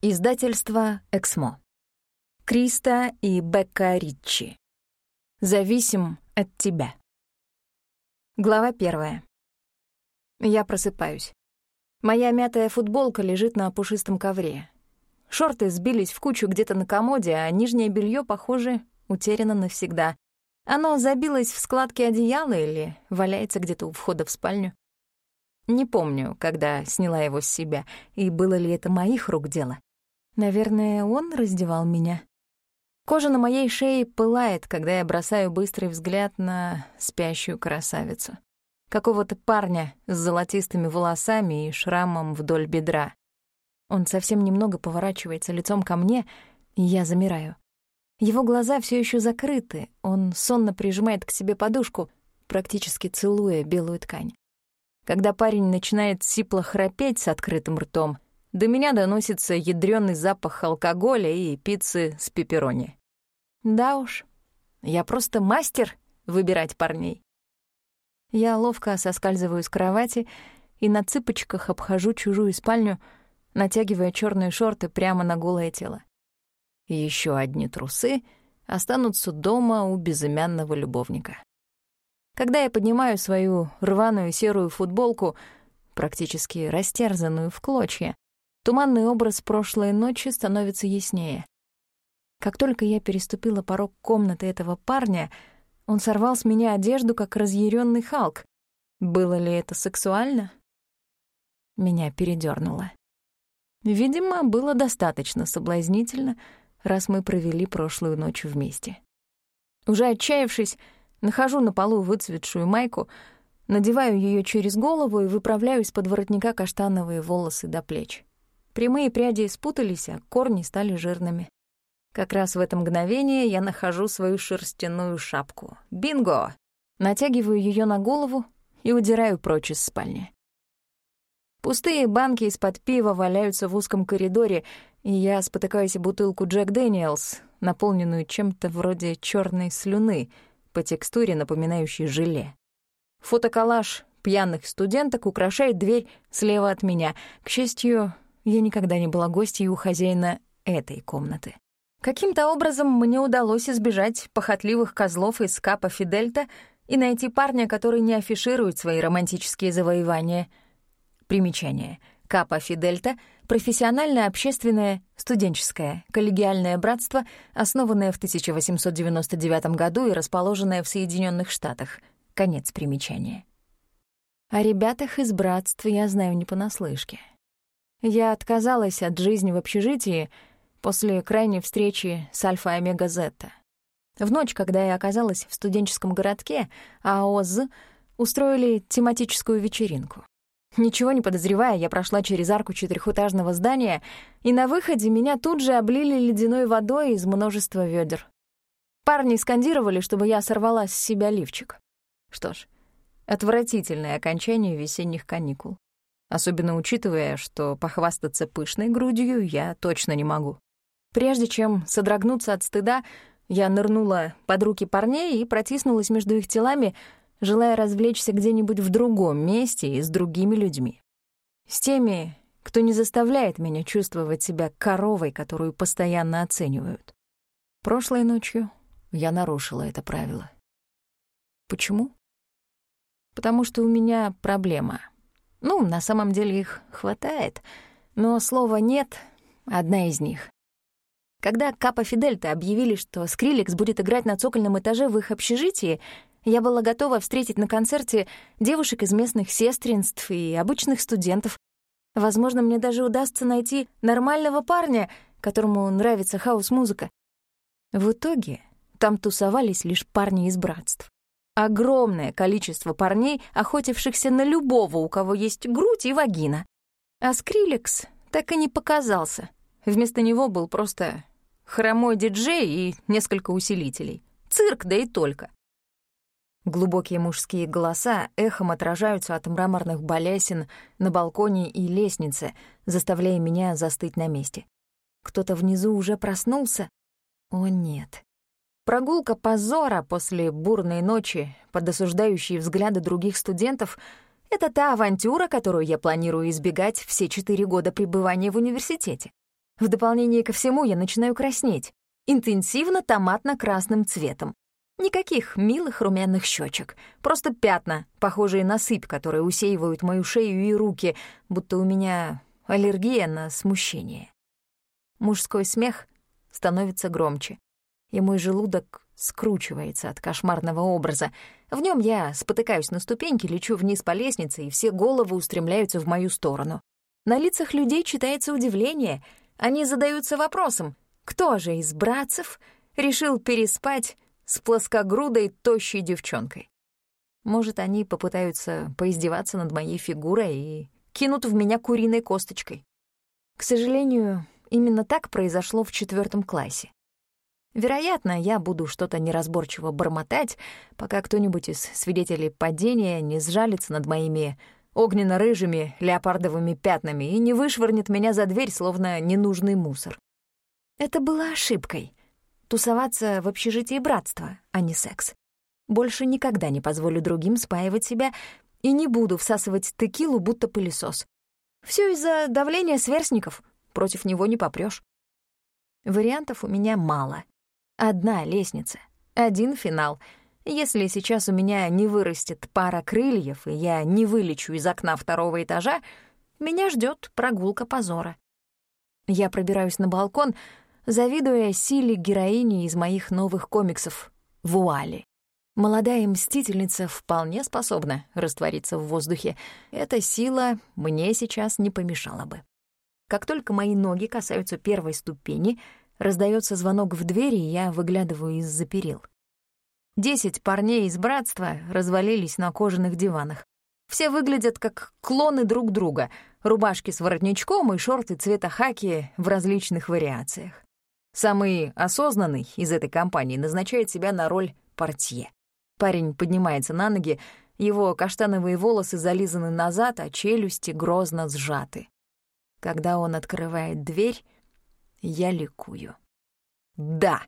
Издательство «Эксмо». Криста и Бекка Риччи. «Зависим от тебя». Глава первая. Я просыпаюсь. Моя мятая футболка лежит на пушистом ковре. Шорты сбились в кучу где-то на комоде, а нижнее белье, похоже, утеряно навсегда. Оно забилось в складке одеяла или валяется где-то у входа в спальню. Не помню, когда сняла его с себя, и было ли это моих рук дело. Наверное, он раздевал меня. Кожа на моей шее пылает, когда я бросаю быстрый взгляд на спящую красавицу. Какого-то парня с золотистыми волосами и шрамом вдоль бедра. Он совсем немного поворачивается лицом ко мне, и я замираю. Его глаза все еще закрыты, он сонно прижимает к себе подушку, практически целуя белую ткань. Когда парень начинает сипло храпеть с открытым ртом — до меня доносится ядрёный запах алкоголя и пиццы с пепперони. Да уж, я просто мастер выбирать парней. Я ловко соскальзываю с кровати и на цыпочках обхожу чужую спальню, натягивая черные шорты прямо на голое тело. И еще одни трусы останутся дома у безымянного любовника. Когда я поднимаю свою рваную серую футболку, практически растерзанную в клочья, Туманный образ прошлой ночи становится яснее. Как только я переступила порог комнаты этого парня, он сорвал с меня одежду, как разъяренный Халк. Было ли это сексуально? Меня передернуло. Видимо, было достаточно соблазнительно, раз мы провели прошлую ночь вместе. Уже отчаявшись, нахожу на полу выцветшую майку, надеваю ее через голову и выправляю из-под воротника каштановые волосы до плеч. Прямые пряди спутались, а корни стали жирными. Как раз в это мгновение я нахожу свою шерстяную шапку. Бинго! Натягиваю ее на голову и удираю прочь из спальни. Пустые банки из-под пива валяются в узком коридоре, и я спотыкаюсь о бутылку Джек Дэниелс, наполненную чем-то вроде черной слюны, по текстуре напоминающей желе. Фотоколлаж пьяных студенток украшает дверь слева от меня. К счастью, я никогда не была гостьей у хозяина этой комнаты. Каким-то образом мне удалось избежать похотливых козлов из Капа Фидельта и найти парня, который не афиширует свои романтические завоевания. Примечание. Капа Фидельта — профессиональное, общественное, студенческое, коллегиальное братство, основанное в 1899 году и расположенное в Соединенных Штатах. Конец примечания. О ребятах из братства я знаю не понаслышке. Я отказалась от жизни в общежитии после крайней встречи с Альфа-Омега-Зетта. В ночь, когда я оказалась в студенческом городке, АОЗ устроили тематическую вечеринку. Ничего не подозревая, я прошла через арку четырехэтажного здания, и на выходе меня тут же облили ледяной водой из множества ведер. Парни скандировали, чтобы я сорвала с себя лифчик. Что ж, отвратительное окончание весенних каникул особенно учитывая, что похвастаться пышной грудью я точно не могу. Прежде чем содрогнуться от стыда, я нырнула под руки парней и протиснулась между их телами, желая развлечься где-нибудь в другом месте и с другими людьми. С теми, кто не заставляет меня чувствовать себя коровой, которую постоянно оценивают. Прошлой ночью я нарушила это правило. Почему? Потому что у меня проблема — ну, на самом деле их хватает, но слово «нет» — одна из них. Когда Капа Фидельта объявили, что Скриликс будет играть на цокольном этаже в их общежитии, я была готова встретить на концерте девушек из местных сестринств и обычных студентов. Возможно, мне даже удастся найти нормального парня, которому нравится хаос-музыка. В итоге там тусовались лишь парни из братств огромное количество парней, охотившихся на любого, у кого есть грудь и вагина. А Скриллекс так и не показался. Вместо него был просто хромой диджей и несколько усилителей. Цирк, да и только. Глубокие мужские голоса эхом отражаются от мраморных балясин на балконе и лестнице, заставляя меня застыть на месте. Кто-то внизу уже проснулся? О, нет. Прогулка позора после бурной ночи под осуждающие взгляды других студентов — это та авантюра, которую я планирую избегать все четыре года пребывания в университете. В дополнение ко всему я начинаю краснеть, интенсивно томатно-красным цветом. Никаких милых румяных щечек, просто пятна, похожие на сыпь, которые усеивают мою шею и руки, будто у меня аллергия на смущение. Мужской смех становится громче, и мой желудок скручивается от кошмарного образа. В нем я спотыкаюсь на ступеньке, лечу вниз по лестнице, и все головы устремляются в мою сторону. На лицах людей читается удивление. Они задаются вопросом, кто же из братцев решил переспать с плоскогрудой тощей девчонкой. Может, они попытаются поиздеваться над моей фигурой и кинут в меня куриной косточкой. К сожалению, именно так произошло в четвертом классе. Вероятно, я буду что-то неразборчиво бормотать, пока кто-нибудь из свидетелей падения не сжалится над моими огненно-рыжими леопардовыми пятнами и не вышвырнет меня за дверь, словно ненужный мусор. Это было ошибкой тусоваться в общежитии братства, а не секс. Больше никогда не позволю другим спаивать себя и не буду всасывать текилу, будто пылесос. Все из-за давления сверстников, против него не попрёшь. Вариантов у меня мало. Одна лестница, один финал. Если сейчас у меня не вырастет пара крыльев, и я не вылечу из окна второго этажа, меня ждет прогулка позора. Я пробираюсь на балкон, завидуя силе героини из моих новых комиксов «Вуали». Молодая мстительница вполне способна раствориться в воздухе. Эта сила мне сейчас не помешала бы. Как только мои ноги касаются первой ступени, раздается звонок в двери, и я выглядываю из-за перил. Десять парней из братства развалились на кожаных диванах. Все выглядят как клоны друг друга, рубашки с воротничком и шорты цвета хаки в различных вариациях. Самый осознанный из этой компании назначает себя на роль портье. Парень поднимается на ноги, его каштановые волосы зализаны назад, а челюсти грозно сжаты. Когда он открывает дверь, я ликую. Да,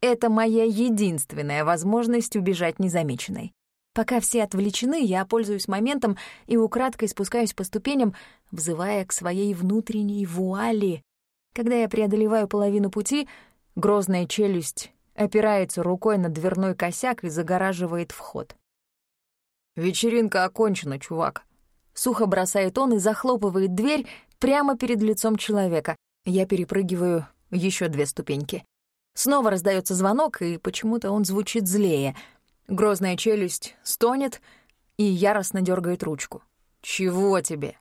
это моя единственная возможность убежать незамеченной. Пока все отвлечены, я пользуюсь моментом и украдкой спускаюсь по ступеням, взывая к своей внутренней вуали, когда я преодолеваю половину пути, грозная челюсть опирается рукой на дверной косяк и загораживает вход. «Вечеринка окончена, чувак», — сухо бросает он и захлопывает дверь прямо перед лицом человека. Я перепрыгиваю еще две ступеньки. Снова раздается звонок, и почему-то он звучит злее. Грозная челюсть стонет и яростно дергает ручку. «Чего тебе?»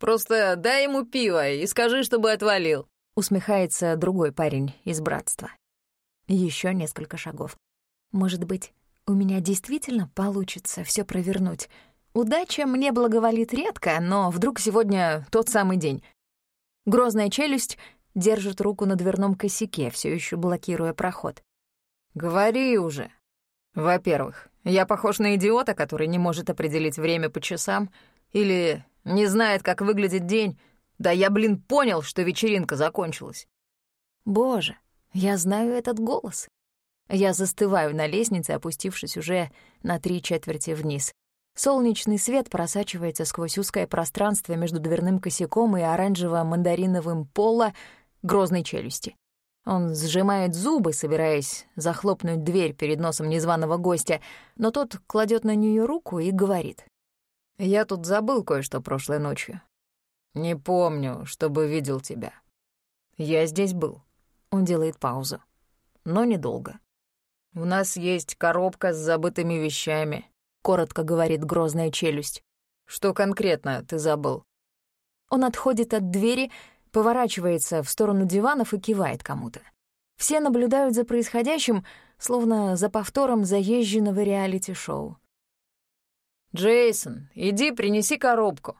«Просто дай ему пиво и скажи, чтобы отвалил», Усмехается другой парень из братства. Еще несколько шагов. Может быть, у меня действительно получится все провернуть. Удача мне благоволит редко, но вдруг сегодня тот самый день. Грозная челюсть держит руку на дверном косяке, все еще блокируя проход. «Говори уже. Во-первых, я похож на идиота, который не может определить время по часам или не знает, как выглядит день, да я, блин, понял, что вечеринка закончилась. Боже, я знаю этот голос. Я застываю на лестнице, опустившись уже на три четверти вниз. Солнечный свет просачивается сквозь узкое пространство между дверным косяком и оранжево-мандариновым пола грозной челюсти. Он сжимает зубы, собираясь захлопнуть дверь перед носом незваного гостя, но тот кладет на нее руку и говорит. «Я тут забыл кое-что прошлой ночью. «Не помню, чтобы видел тебя. Я здесь был». Он делает паузу. Но недолго. «У нас есть коробка с забытыми вещами», — коротко говорит грозная челюсть. «Что конкретно ты забыл?» Он отходит от двери, поворачивается в сторону диванов и кивает кому-то. Все наблюдают за происходящим, словно за повтором заезженного реалити-шоу. «Джейсон, иди принеси коробку»,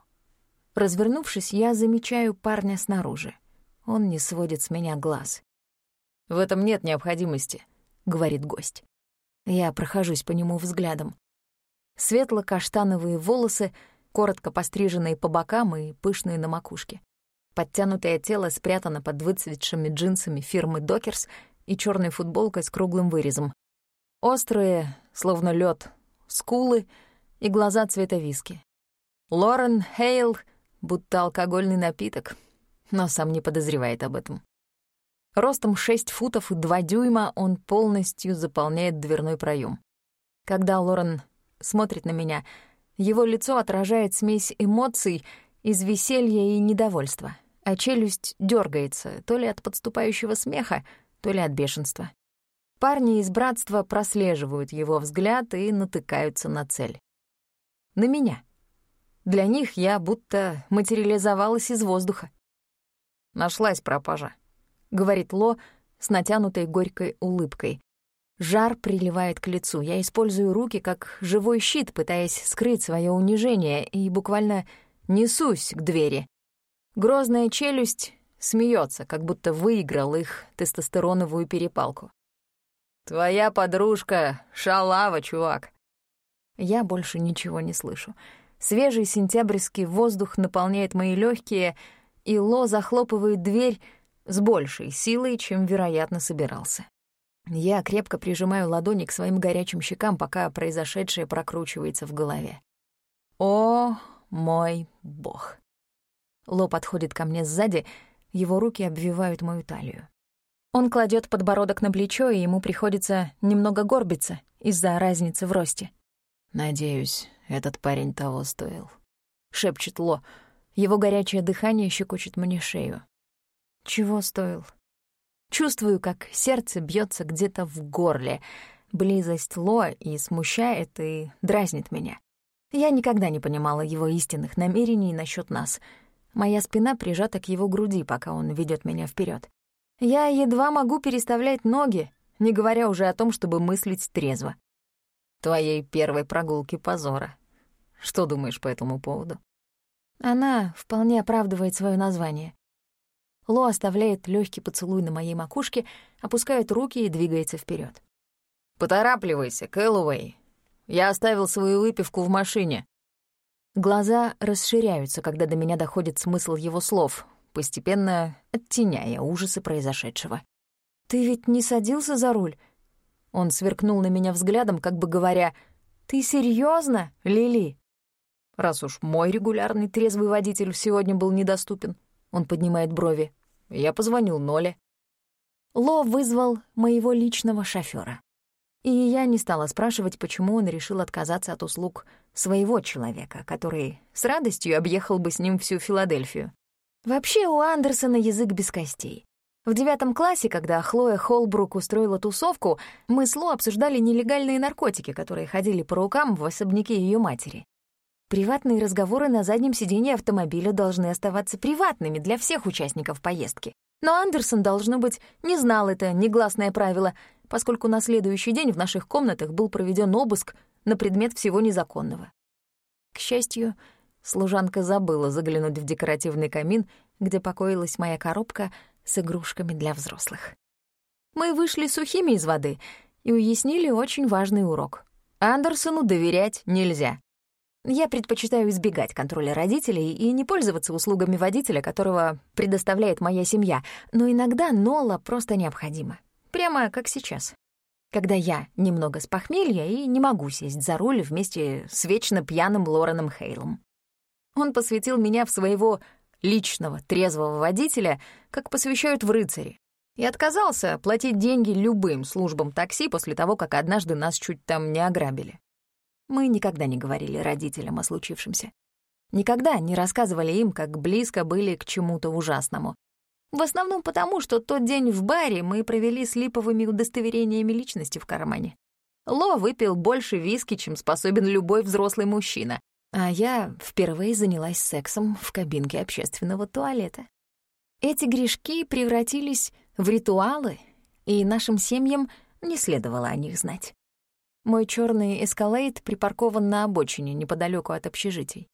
Развернувшись, я замечаю парня снаружи. Он не сводит с меня глаз. «В этом нет необходимости», — говорит гость. Я прохожусь по нему взглядом. Светло-каштановые волосы, коротко постриженные по бокам и пышные на макушке. Подтянутое тело спрятано под выцветшими джинсами фирмы «Докерс» и черной футболкой с круглым вырезом. Острые, словно лед, скулы и глаза цвета виски. Лорен Хейл — будто алкогольный напиток. но сам не подозревает об этом. Ростом 6 футов и 2 дюйма он полностью заполняет дверной проем. Когда Лорен смотрит на меня, его лицо отражает смесь эмоций из веселья и недовольства, а челюсть дергается то ли от подступающего смеха, то ли от бешенства. Парни из братства прослеживают его взгляд и натыкаются на цель. На меня. Для них я будто материализовалась из воздуха. «Нашлась пропажа», — говорит Ло с натянутой горькой улыбкой. Жар приливает к лицу. Я использую руки как живой щит, пытаясь скрыть свое унижение, и буквально несусь к двери. Грозная челюсть смеется, как будто выиграл их тестостероновую перепалку. «Твоя подружка — шалава, чувак!» Я больше ничего не слышу. Свежий сентябрьский воздух наполняет мои легкие, и Ло захлопывает дверь с большей силой, чем, вероятно, собирался. Я крепко прижимаю ладони к своим горячим щекам, пока произошедшее прокручивается в голове. О, мой бог! Ло подходит ко мне сзади, его руки обвивают мою талию. Он кладет подбородок на плечо, и ему приходится немного горбиться из-за разницы в росте. «Надеюсь, этот парень того стоил», — шепчет Ло. Его горячее дыхание щекочет мне шею. «Чего стоил?» Чувствую, как сердце бьется где-то в горле. Близость Ло и смущает, и дразнит меня. Я никогда не понимала его истинных намерений насчет нас. Моя спина прижата к его груди, пока он ведет меня вперед. Я едва могу переставлять ноги, не говоря уже о том, чтобы мыслить трезво. Твоей первой прогулки позора. Что думаешь по этому поводу? Она вполне оправдывает свое название. Ло оставляет легкий поцелуй на моей макушке, опускает руки и двигается вперед. «Поторапливайся, Кэллоуэй. Я оставил свою выпивку в машине». Глаза расширяются, когда до меня доходит смысл его слов, постепенно оттеняя ужасы произошедшего. «Ты ведь не садился за руль?» Он сверкнул на меня взглядом, как бы говоря, «Ты серьезно, Лили?» Раз уж мой регулярный трезвый водитель сегодня был недоступен, он поднимает брови. Я позвонил Ноле. Ло вызвал моего личного шофера. И я не стала спрашивать, почему он решил отказаться от услуг своего человека, который с радостью объехал бы с ним всю Филадельфию. Вообще у Андерсона язык без костей. В девятом классе, когда Хлоя Холбрук устроила тусовку, мы с Ло обсуждали нелегальные наркотики, которые ходили по рукам в особняке ее матери. Приватные разговоры на заднем сиденье автомобиля должны оставаться приватными для всех участников поездки. Но Андерсон, должно быть, не знал это негласное правило, поскольку на следующий день в наших комнатах был проведен обыск на предмет всего незаконного. К счастью, Служанка забыла заглянуть в декоративный камин, где покоилась моя коробка с игрушками для взрослых. Мы вышли сухими из воды и уяснили очень важный урок. Андерсону доверять нельзя. Я предпочитаю избегать контроля родителей и не пользоваться услугами водителя, которого предоставляет моя семья, но иногда Нола просто необходима. Прямо как сейчас. Когда я немного с похмелья и не могу сесть за руль вместе с вечно пьяным Лореном Хейлом. Он посвятил меня в своего личного трезвого водителя, как посвящают в рыцари, и отказался платить деньги любым службам такси после того, как однажды нас чуть там не ограбили. Мы никогда не говорили родителям о случившемся. Никогда не рассказывали им, как близко были к чему-то ужасному. В основном потому, что тот день в баре мы провели с липовыми удостоверениями личности в кармане. Ло выпил больше виски, чем способен любой взрослый мужчина, а я впервые занялась сексом в кабинке общественного туалета. Эти грешки превратились в ритуалы, и нашим семьям не следовало о них знать. Мой черный эскалейт припаркован на обочине неподалеку от общежитий.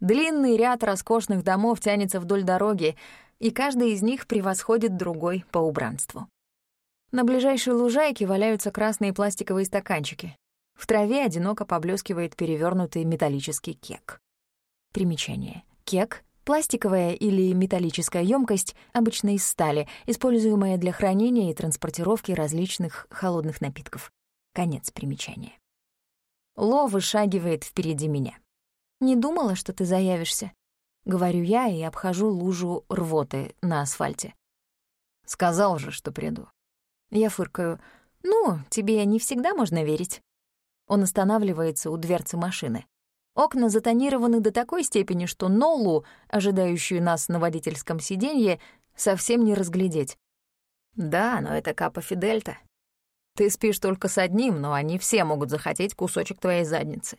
Длинный ряд роскошных домов тянется вдоль дороги, и каждый из них превосходит другой по убранству. На ближайшей лужайке валяются красные пластиковые стаканчики, в траве одиноко поблескивает перевернутый металлический кек. Примечание. Кек — пластиковая или металлическая емкость, обычно из стали, используемая для хранения и транспортировки различных холодных напитков. Конец примечания. Ло вышагивает впереди меня. «Не думала, что ты заявишься». — говорю я и обхожу лужу рвоты на асфальте. «Сказал же, что приду». Я фыркаю. «Ну, тебе не всегда можно верить». Он останавливается у дверцы машины. Окна затонированы до такой степени, что Нолу, ожидающую нас на водительском сиденье, совсем не разглядеть. «Да, но это Капа Фидельта. Ты спишь только с одним, но они все могут захотеть кусочек твоей задницы.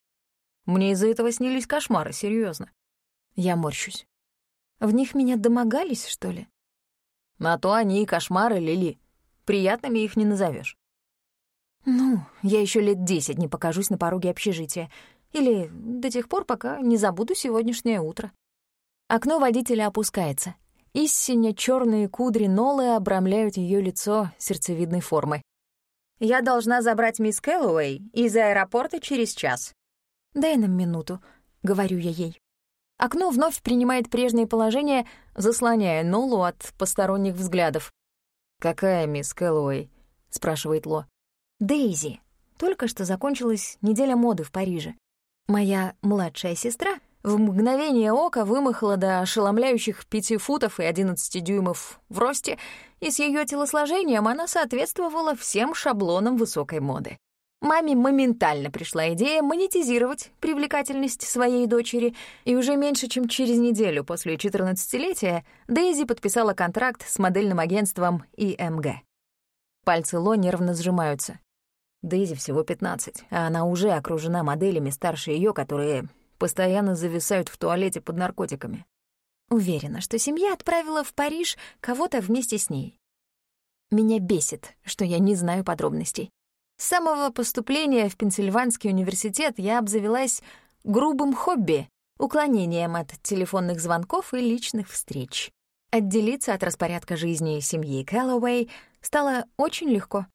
Мне из-за этого снились кошмары, серьезно. Я морщусь. В них меня домогались, что ли? На то они и кошмары, Лили. Приятными их не назовешь. Ну, я еще лет десять не покажусь на пороге общежития. Или до тех пор, пока не забуду сегодняшнее утро. Окно водителя опускается. Истинно черные кудри Нолы обрамляют ее лицо сердцевидной формы. «Я должна забрать мисс Кэллоуэй из аэропорта через час». «Дай нам минуту», — говорю я ей. Окно вновь принимает прежнее положение, заслоняя Нолу от посторонних взглядов. «Какая мисс Кэллоуэй?» — спрашивает Ло. «Дейзи. Только что закончилась неделя моды в Париже. Моя младшая сестра в мгновение ока вымахала до ошеломляющих пяти футов и одиннадцати дюймов в росте, и с ее телосложением она соответствовала всем шаблонам высокой моды. Маме моментально пришла идея монетизировать привлекательность своей дочери, и уже меньше чем через неделю после 14-летия Дейзи подписала контракт с модельным агентством ИМГ. Пальцы Ло нервно сжимаются. Дейзи всего 15, а она уже окружена моделями старше ее, которые постоянно зависают в туалете под наркотиками. Уверена, что семья отправила в Париж кого-то вместе с ней. Меня бесит, что я не знаю подробностей. С самого поступления в Пенсильванский университет я обзавелась грубым хобби — уклонением от телефонных звонков и личных встреч. Отделиться от распорядка жизни семьи Кэллоуэй стало очень легко.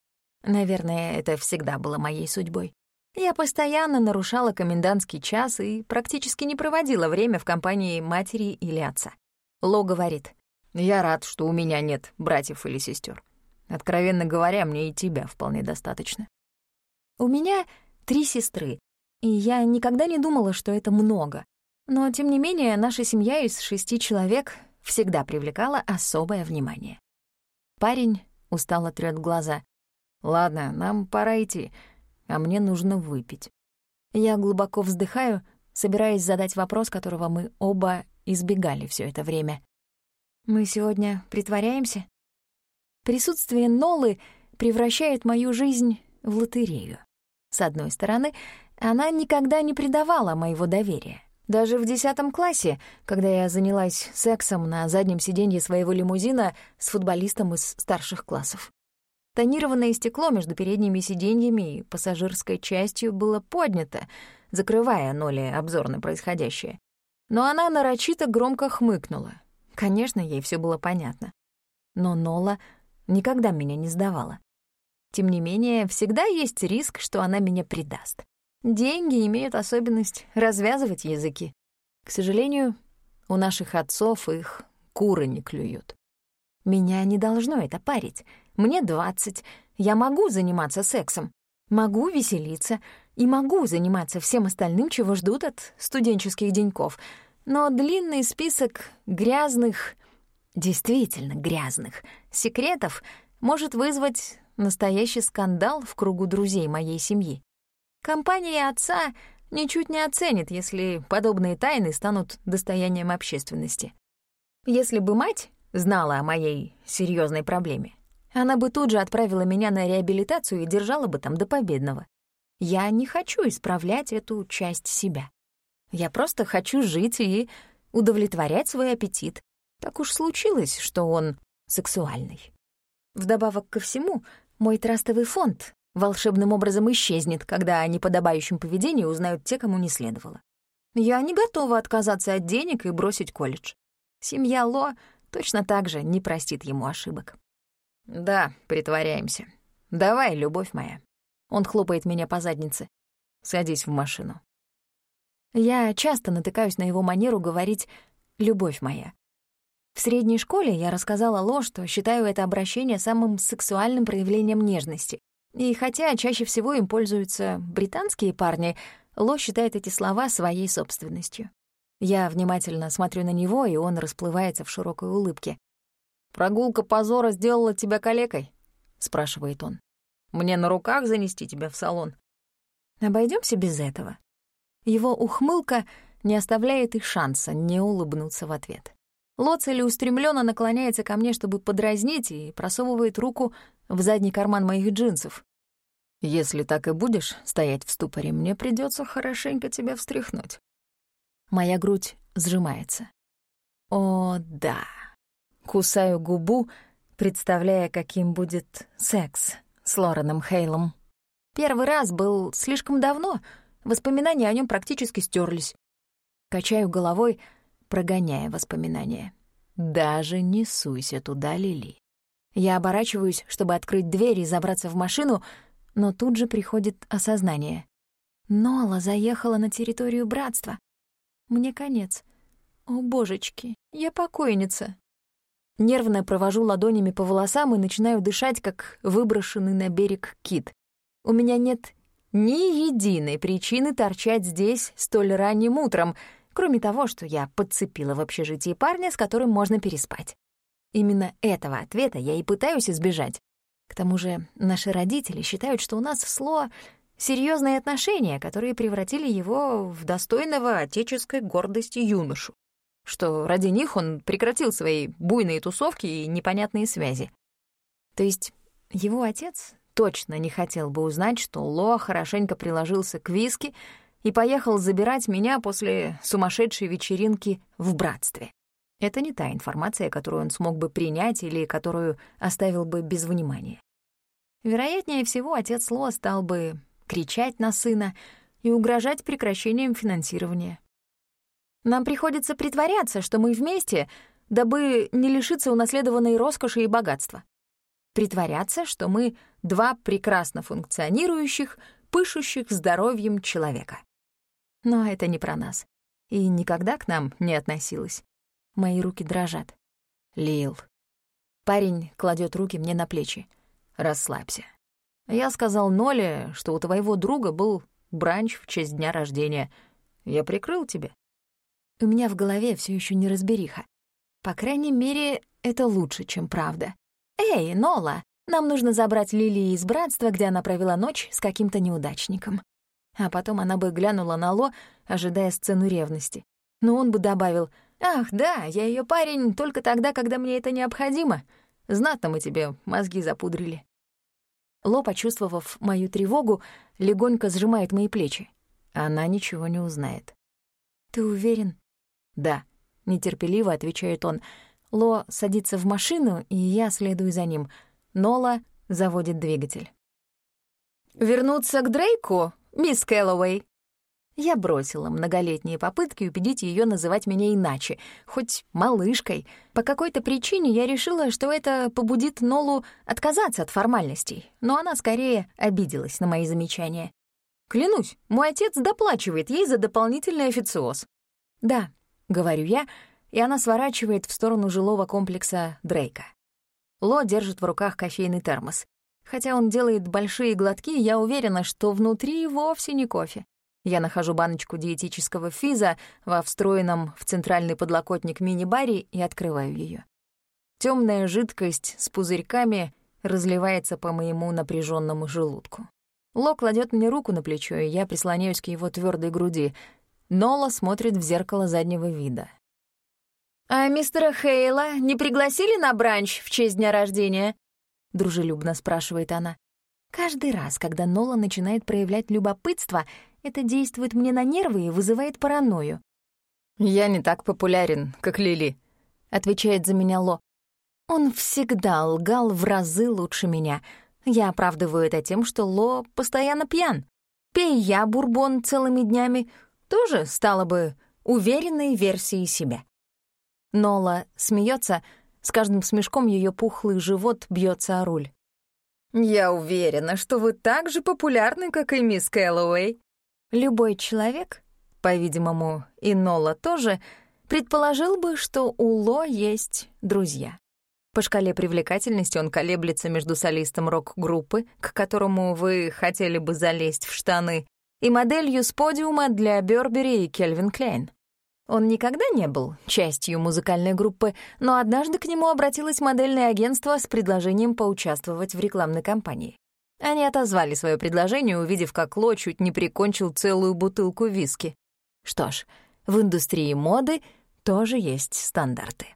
Наверное, это всегда было моей судьбой. Я постоянно нарушала комендантский час и практически не проводила время в компании матери или отца. Ло говорит, «Я рад, что у меня нет братьев или сестер. Откровенно говоря, мне и тебя вполне достаточно». У меня три сестры, и я никогда не думала, что это много. Но, тем не менее, наша семья из шести человек всегда привлекала особое внимание. Парень устало трёт глаза. «Ладно, нам пора идти, а мне нужно выпить». Я глубоко вздыхаю, собираясь задать вопрос, которого мы оба избегали все это время. «Мы сегодня притворяемся?» Присутствие Нолы превращает мою жизнь в лотерею. С одной стороны, она никогда не предавала моего доверия. Даже в десятом классе, когда я занялась сексом на заднем сиденье своего лимузина с футболистом из старших классов. Тонированное стекло между передними сиденьями и пассажирской частью было поднято, закрывая Ноле обзор на происходящее. Но она нарочито громко хмыкнула. Конечно, ей все было понятно. Но Нола никогда меня не сдавала. Тем не менее, всегда есть риск, что она меня предаст. Деньги имеют особенность развязывать языки. К сожалению, у наших отцов их куры не клюют. Меня не должно это парить. Мне двадцать, я могу заниматься сексом, могу веселиться и могу заниматься всем остальным, чего ждут от студенческих деньков. Но длинный список грязных, действительно грязных, секретов может вызвать Настоящий скандал в кругу друзей моей семьи. Компания отца ничуть не оценит, если подобные тайны станут достоянием общественности. Если бы мать знала о моей серьезной проблеме, она бы тут же отправила меня на реабилитацию и держала бы там до победного. Я не хочу исправлять эту часть себя. Я просто хочу жить и удовлетворять свой аппетит. Так уж случилось, что он сексуальный. Вдобавок ко всему, мой трастовый фонд волшебным образом исчезнет, когда о неподобающем поведении узнают те, кому не следовало. Я не готова отказаться от денег и бросить колледж. Семья Ло точно так же не простит ему ошибок. «Да, притворяемся. Давай, любовь моя». Он хлопает меня по заднице. «Садись в машину». Я часто натыкаюсь на его манеру говорить «любовь моя». В средней школе я рассказала Ло, что считаю это обращение самым сексуальным проявлением нежности. И хотя чаще всего им пользуются британские парни, Ло считает эти слова своей собственностью. Я внимательно смотрю на него, и он расплывается в широкой улыбке. «Прогулка позора сделала тебя калекой?» — спрашивает он. «Мне на руках занести тебя в салон?» Обойдемся без этого. Его ухмылка не оставляет и шанса не улыбнуться в ответ. Ло целеустремленно наклоняется ко мне, чтобы подразнить, и просовывает руку в задний карман моих джинсов. «Если так и будешь стоять в ступоре, мне придется хорошенько тебя встряхнуть». Моя грудь сжимается. О, да. Кусаю губу, представляя, каким будет секс с Лореном Хейлом. Первый раз был слишком давно, воспоминания о нем практически стерлись. Качаю головой, прогоняя воспоминания. Даже не суйся туда, Лили. Я оборачиваюсь, чтобы открыть дверь и забраться в машину, но тут же приходит осознание. Нола заехала на территорию братства. Мне конец. О, божечки, я покойница. Нервно провожу ладонями по волосам и начинаю дышать, как выброшенный на берег кит. У меня нет ни единой причины торчать здесь столь ранним утром, кроме того, что я подцепила в общежитии парня, с которым можно переспать. Именно этого ответа я и пытаюсь избежать. К тому же наши родители считают, что у нас в СЛО серьезные отношения, которые превратили его в достойного отеческой гордости юношу, что ради них он прекратил свои буйные тусовки и непонятные связи. То есть его отец точно не хотел бы узнать, что Ло хорошенько приложился к виски и поехал забирать меня после сумасшедшей вечеринки в братстве. Это не та информация, которую он смог бы принять или которую оставил бы без внимания. Вероятнее всего, отец Ло стал бы кричать на сына и угрожать прекращением финансирования. Нам приходится притворяться, что мы вместе, дабы не лишиться унаследованной роскоши и богатства притворяться, что мы два прекрасно функционирующих, пышущих здоровьем человека. Но это не про нас. И никогда к нам не относилось. Мои руки дрожат. Лил. Парень кладет руки мне на плечи. Расслабься. Я сказал Ноле, что у твоего друга был бранч в честь дня рождения. Я прикрыл тебе. У меня в голове все еще не разбериха. По крайней мере, это лучше, чем правда. «Эй, Нола, нам нужно забрать Лили из братства, где она провела ночь с каким-то неудачником». А потом она бы глянула на Ло, ожидая сцену ревности. Но он бы добавил, «Ах, да, я ее парень только тогда, когда мне это необходимо. Знатно мы тебе мозги запудрили». Ло, почувствовав мою тревогу, легонько сжимает мои плечи. Она ничего не узнает. «Ты уверен?» «Да», — нетерпеливо отвечает он, — Ло садится в машину, и я следую за ним. Нола заводит двигатель. «Вернуться к Дрейку, мисс Кэллоуэй?» Я бросила многолетние попытки убедить ее называть меня иначе, хоть малышкой. По какой-то причине я решила, что это побудит Нолу отказаться от формальностей, но она скорее обиделась на мои замечания. Клянусь, мой отец доплачивает ей за дополнительный официоз. «Да», — говорю я, и она сворачивает в сторону жилого комплекса Дрейка. Ло держит в руках кофейный термос. Хотя он делает большие глотки, я уверена, что внутри вовсе не кофе. Я нахожу баночку диетического физа во встроенном в центральный подлокотник мини-баре и открываю ее. Темная жидкость с пузырьками разливается по моему напряженному желудку. Ло кладет мне руку на плечо, и я прислоняюсь к его твердой груди. Нола смотрит в зеркало заднего вида. «А мистера Хейла не пригласили на бранч в честь дня рождения?» — дружелюбно спрашивает она. Каждый раз, когда Нола начинает проявлять любопытство, это действует мне на нервы и вызывает паранойю. «Я не так популярен, как Лили», — отвечает за меня Ло. Он всегда лгал в разы лучше меня. Я оправдываю это тем, что Ло постоянно пьян. Пей я бурбон целыми днями, тоже стало бы уверенной версией себя. Нола смеется, с каждым смешком ее пухлый живот бьется о руль. «Я уверена, что вы так же популярны, как и мисс Кэллоуэй». Любой человек, по-видимому, и Нола тоже, предположил бы, что у Ло есть друзья. По шкале привлекательности он колеблется между солистом рок-группы, к которому вы хотели бы залезть в штаны, и моделью с подиума для Бёрбери и Кельвин Клейн. Он никогда не был частью музыкальной группы, но однажды к нему обратилось модельное агентство с предложением поучаствовать в рекламной кампании. Они отозвали свое предложение, увидев, как Ло чуть не прикончил целую бутылку виски. Что ж, в индустрии моды тоже есть стандарты.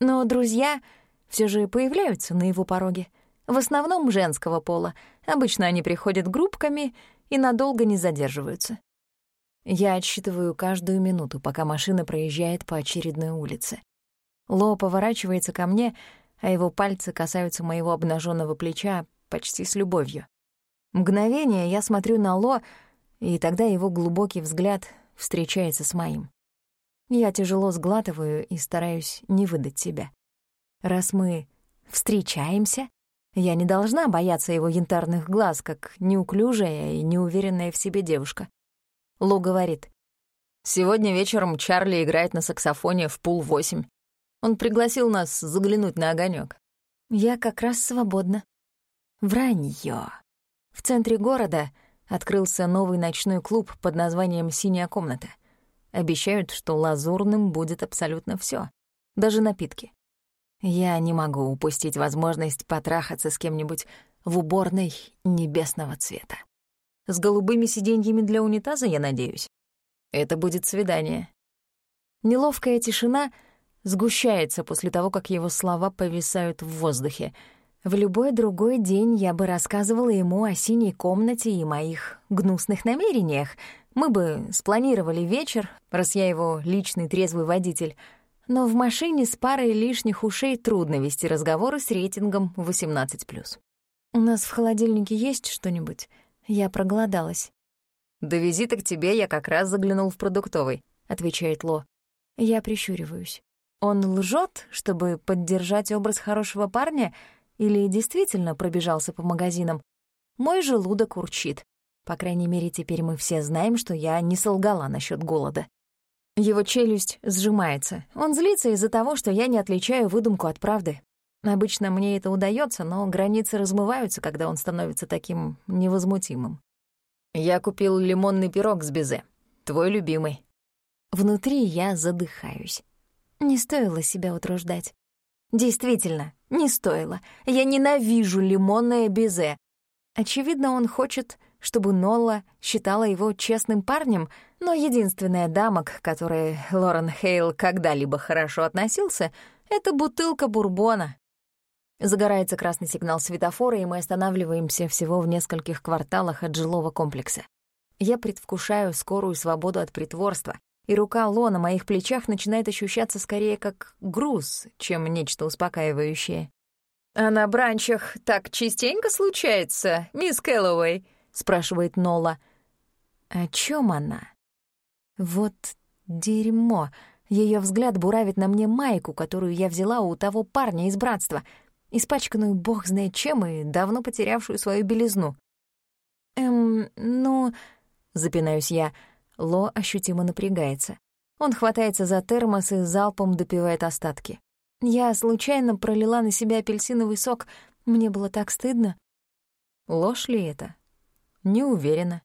Но друзья все же появляются на его пороге. В основном женского пола. Обычно они приходят группками и надолго не задерживаются. Я отсчитываю каждую минуту, пока машина проезжает по очередной улице. Ло поворачивается ко мне, а его пальцы касаются моего обнаженного плеча почти с любовью. Мгновение я смотрю на Ло, и тогда его глубокий взгляд встречается с моим. Я тяжело сглатываю и стараюсь не выдать себя. Раз мы встречаемся, я не должна бояться его янтарных глаз, как неуклюжая и неуверенная в себе девушка. Лу говорит. «Сегодня вечером Чарли играет на саксофоне в пул восемь. Он пригласил нас заглянуть на огонек. Я как раз свободна. Вранье. В центре города открылся новый ночной клуб под названием «Синяя комната». Обещают, что лазурным будет абсолютно все, даже напитки. Я не могу упустить возможность потрахаться с кем-нибудь в уборной небесного цвета. С голубыми сиденьями для унитаза, я надеюсь. Это будет свидание. Неловкая тишина сгущается после того, как его слова повисают в воздухе. В любой другой день я бы рассказывала ему о синей комнате и моих гнусных намерениях. Мы бы спланировали вечер, раз я его личный трезвый водитель. Но в машине с парой лишних ушей трудно вести разговоры с рейтингом 18+. «У нас в холодильнике есть что-нибудь?» Я проголодалась. «До визита к тебе я как раз заглянул в продуктовый», — отвечает Ло. Я прищуриваюсь. Он лжет, чтобы поддержать образ хорошего парня, или действительно пробежался по магазинам? Мой желудок урчит. По крайней мере, теперь мы все знаем, что я не солгала насчет голода. Его челюсть сжимается. Он злится из-за того, что я не отличаю выдумку от правды. Обычно мне это удается, но границы размываются, когда он становится таким невозмутимым. «Я купил лимонный пирог с безе. Твой любимый». Внутри я задыхаюсь. Не стоило себя утруждать. Действительно, не стоило. Я ненавижу лимонное безе. Очевидно, он хочет, чтобы Нолла считала его честным парнем, но единственная дама, к которой Лорен Хейл когда-либо хорошо относился, — это бутылка бурбона, Загорается красный сигнал светофора, и мы останавливаемся всего в нескольких кварталах от жилого комплекса. Я предвкушаю скорую свободу от притворства, и рука Ло на моих плечах начинает ощущаться скорее как груз, чем нечто успокаивающее. «А на бранчах так частенько случается, мисс Кэллоуэй?» — спрашивает Нола. «О чем она?» «Вот дерьмо!» Ее взгляд буравит на мне майку, которую я взяла у того парня из братства — испачканную бог знает чем и давно потерявшую свою белизну. «Эм, ну...» — запинаюсь я. Ло ощутимо напрягается. Он хватается за термос и залпом допивает остатки. Я случайно пролила на себя апельсиновый сок. Мне было так стыдно. Ложь ли это? Не уверена.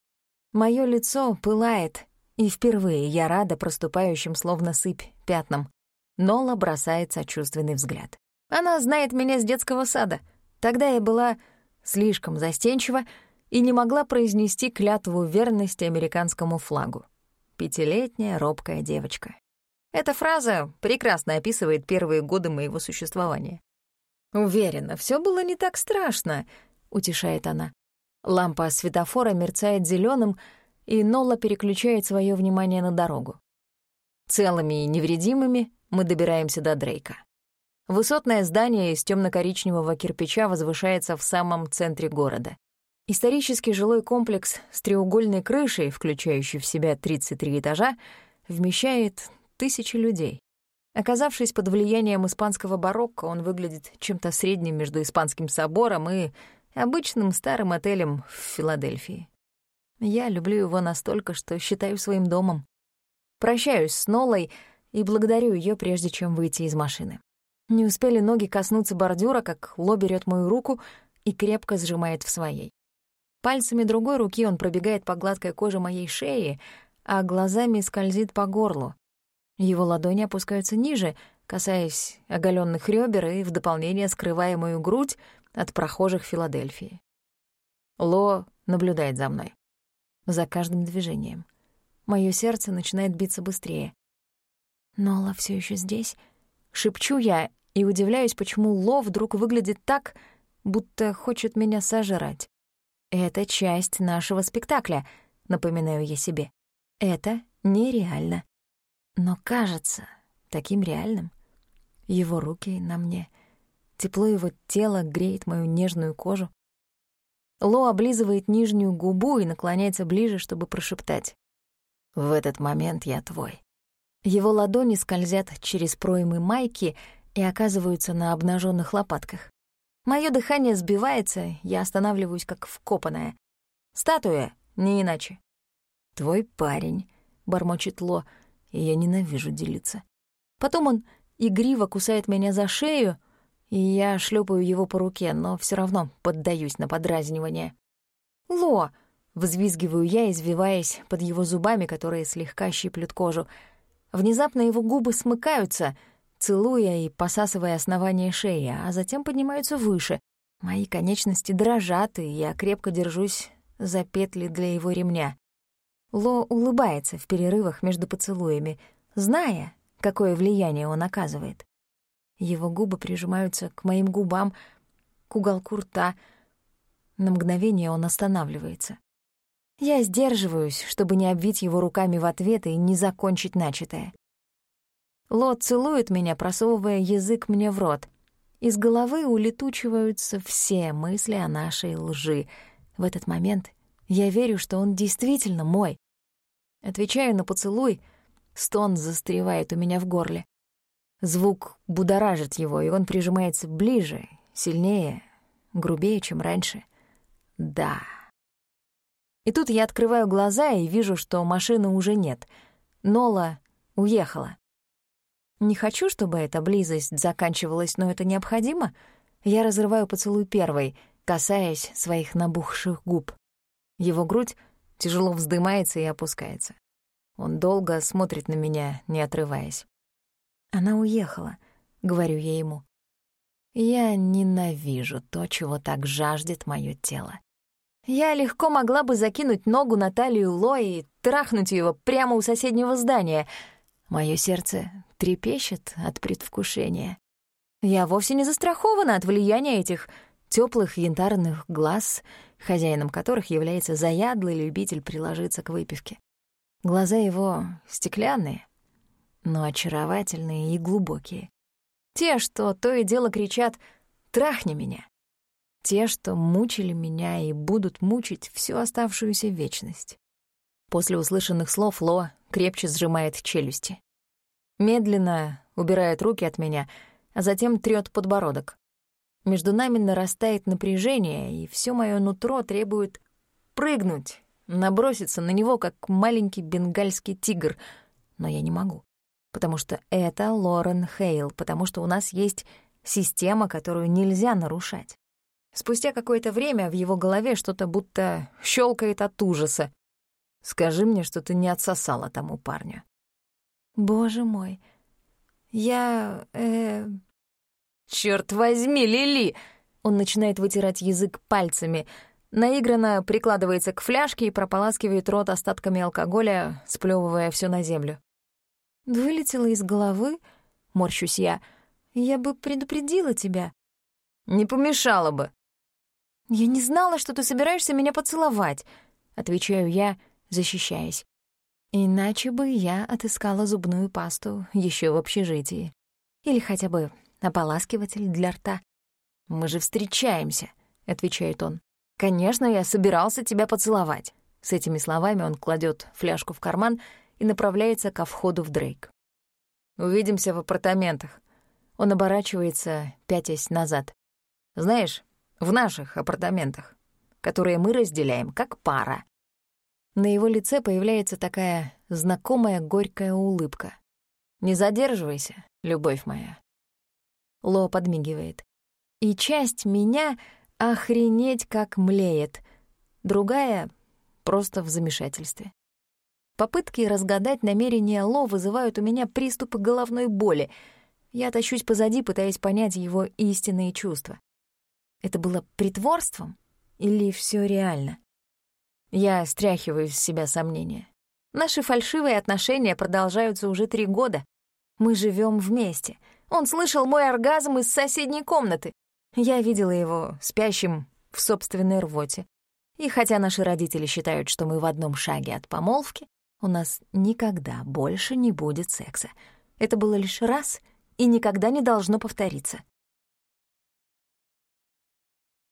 Моё лицо пылает, и впервые я рада проступающим словно сыпь пятнам. Нола бросает сочувственный взгляд. Она знает меня с детского сада. Тогда я была слишком застенчива и не могла произнести клятву верности американскому флагу. Пятилетняя робкая девочка. Эта фраза прекрасно описывает первые годы моего существования. «Уверена, все было не так страшно», — утешает она. Лампа светофора мерцает зеленым, и Нола переключает свое внимание на дорогу. Целыми и невредимыми мы добираемся до Дрейка. Высотное здание из темно-коричневого кирпича возвышается в самом центре города. Исторический жилой комплекс с треугольной крышей, включающий в себя 33 этажа, вмещает тысячи людей. Оказавшись под влиянием испанского барокко, он выглядит чем-то средним между испанским собором и обычным старым отелем в Филадельфии. Я люблю его настолько, что считаю своим домом. Прощаюсь с Нолой и благодарю ее, прежде чем выйти из машины. Не успели ноги коснуться бордюра, как Ло берет мою руку и крепко сжимает в своей. Пальцами другой руки он пробегает по гладкой коже моей шеи, а глазами скользит по горлу. Его ладони опускаются ниже, касаясь оголенных ребер и в дополнение скрывая мою грудь от прохожих Филадельфии. Ло наблюдает за мной. За каждым движением. Моё сердце начинает биться быстрее. Нола все еще здесь. Шепчу я и удивляюсь, почему Ло вдруг выглядит так, будто хочет меня сожрать. Это часть нашего спектакля, напоминаю я себе. Это нереально. Но кажется таким реальным. Его руки на мне. Тепло его тела греет мою нежную кожу. Ло облизывает нижнюю губу и наклоняется ближе, чтобы прошептать. «В этот момент я твой». Его ладони скользят через проймы майки и оказываются на обнаженных лопатках. Моё дыхание сбивается, я останавливаюсь как вкопанная. Статуя, не иначе. «Твой парень», — бормочет Ло, и я ненавижу делиться. Потом он игриво кусает меня за шею, и я шлепаю его по руке, но все равно поддаюсь на подразнивание. «Ло!» — взвизгиваю я, извиваясь под его зубами, которые слегка щиплют кожу. Внезапно его губы смыкаются, целуя и посасывая основание шеи, а затем поднимаются выше. Мои конечности дрожат, и я крепко держусь за петли для его ремня. Ло улыбается в перерывах между поцелуями, зная, какое влияние он оказывает. Его губы прижимаются к моим губам, к уголку рта. На мгновение он останавливается. Я сдерживаюсь, чтобы не обвить его руками в ответ и не закончить начатое. Лот целует меня, просовывая язык мне в рот. Из головы улетучиваются все мысли о нашей лжи. В этот момент я верю, что он действительно мой. Отвечаю на поцелуй, стон застревает у меня в горле. Звук будоражит его, и он прижимается ближе, сильнее, грубее, чем раньше. Да. И тут я открываю глаза и вижу, что машины уже нет. Нола уехала. Не хочу, чтобы эта близость заканчивалась, но это необходимо. Я разрываю поцелуй первой, касаясь своих набухших губ. Его грудь тяжело вздымается и опускается. Он долго смотрит на меня, не отрываясь. Она уехала, говорю я ему. Я ненавижу то, чего так жаждет моё тело. Я легко могла бы закинуть ногу на талию и трахнуть его прямо у соседнего здания. Моё сердце трепещет от предвкушения. Я вовсе не застрахована от влияния этих теплых янтарных глаз, хозяином которых является заядлый любитель приложиться к выпивке. Глаза его стеклянные, но очаровательные и глубокие. Те, что то и дело кричат «Трахни меня!» Те, что мучили меня и будут мучить всю оставшуюся вечность. После услышанных слов Ло крепче сжимает челюсти. Медленно убирает руки от меня, а затем трёт подбородок. Между нами нарастает напряжение, и все мое нутро требует прыгнуть, наброситься на него, как маленький бенгальский тигр, но я не могу потому что это Лорен Хейл, потому что у нас есть система, которую нельзя нарушать. Спустя какое-то время в его голове что-то будто щелкает от ужаса. «Скажи мне, что ты не отсосала тому парню». «Боже мой, я... э...» «Чёрт возьми, Лили!» Он начинает вытирать язык пальцами, наигранно прикладывается к фляжке и прополаскивает рот остатками алкоголя, сплёвывая всё на землю. Вылетело из головы, морщусь я. Я бы предупредила тебя. Не помешало бы. Я не знала, что ты собираешься меня поцеловать, отвечаю я, защищаясь. Иначе бы я отыскала зубную пасту еще в общежитии. Или хотя бы ополаскиватель для рта. «Мы же встречаемся», — отвечает он. «Конечно, я собирался тебя поцеловать». С этими словами он кладет фляжку в карман и направляется ко входу в Дрейк. «Увидимся в апартаментах». Он оборачивается, пятясь назад. «Знаешь, в наших апартаментах, которые мы разделяем как пара». На его лице появляется такая знакомая горькая улыбка. «Не задерживайся, любовь моя». Ло подмигивает. И часть меня охренеть как млеет, другая — просто в замешательстве. Попытки разгадать намерения Ло вызывают у меня приступы головной боли. Я тащусь позади, пытаясь понять его истинные чувства. Это было притворством или все реально? Я стряхиваю из себя сомнения. Наши фальшивые отношения продолжаются уже три года. Мы живем вместе. Он слышал мой оргазм из соседней комнаты. Я видела его спящим в собственной рвоте. И хотя наши родители считают, что мы в одном шаге от помолвки, у нас никогда больше не будет секса. Это было лишь раз и никогда не должно повториться.